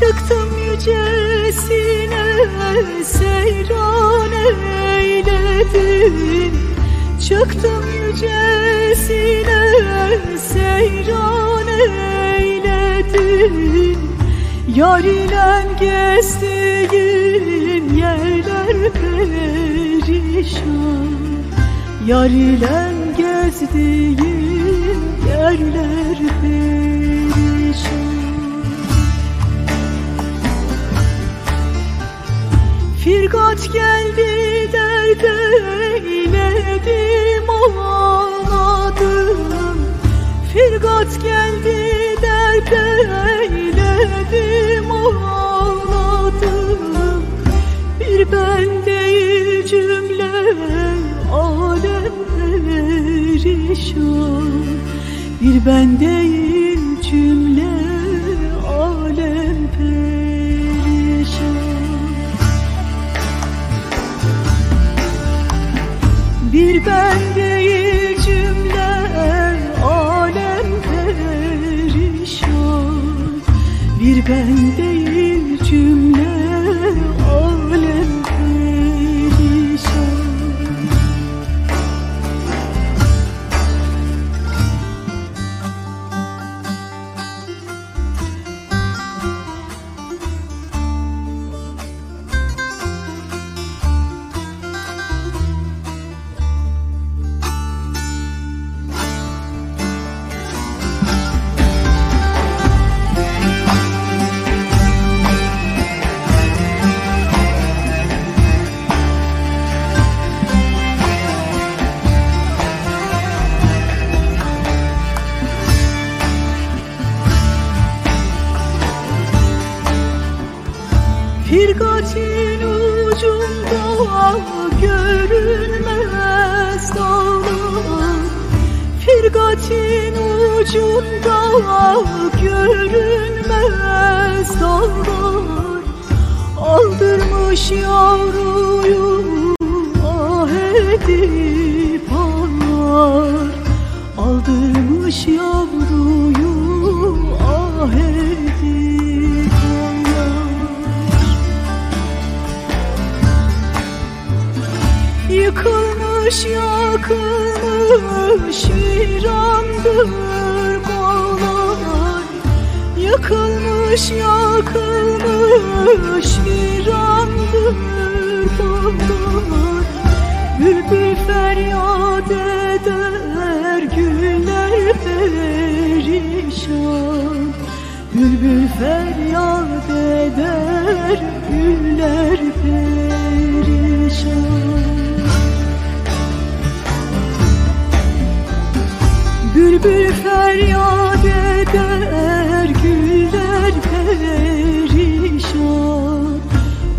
Çıktım yücesine seyran eyledim Çıktım yücesine seyran eyledim Yar ile gezdiğim yerler perişan. Yar ile gezdiğim yerler perişan Firgat geldi derde eyledim ağladım Firgat geldi derde eyledim ağladım Bir ben değil cümle alem perişan Bir ben değil cümle alem perişan Bir ben değil Firgatin ucunda görünmez dağlar. Firgatin ucunda görünmez dağlar. Aldırmış yavruyu Yıkılmış yakılmış virandır bağlar Yıkılmış yakılmış virandır bağlar Bülbül feryat eder güller perişan. Bülbül feryat eder güller perişan Bülbül feryat eder güller perişan.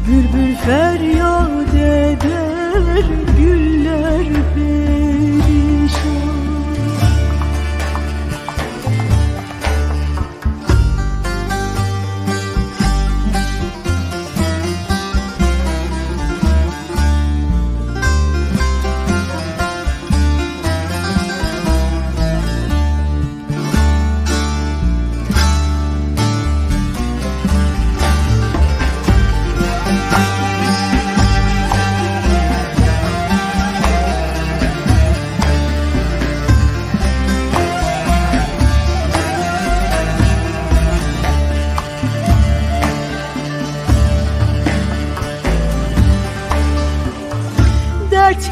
Bülbül feryat eder güller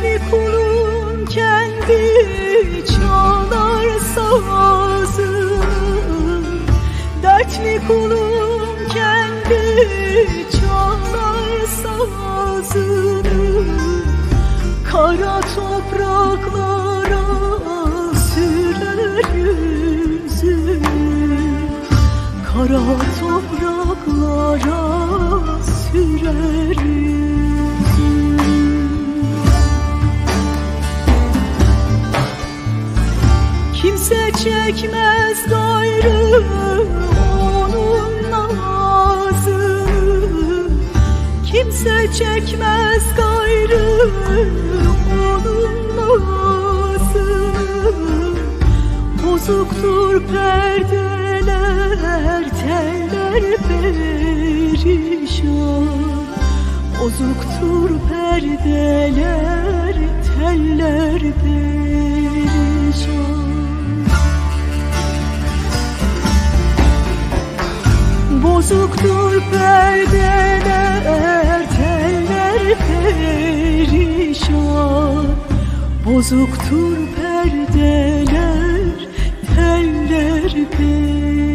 Kendi kulun kendi çalar sazını Kara topraklara sürer yüzünü Kara topraklara çekmez gayrı onun Bozuktur perdeler, teller perişan. Bozuktur perdeler, teller perişan. Bozuktur perdeler, Bozuktur perdeler, teller perişan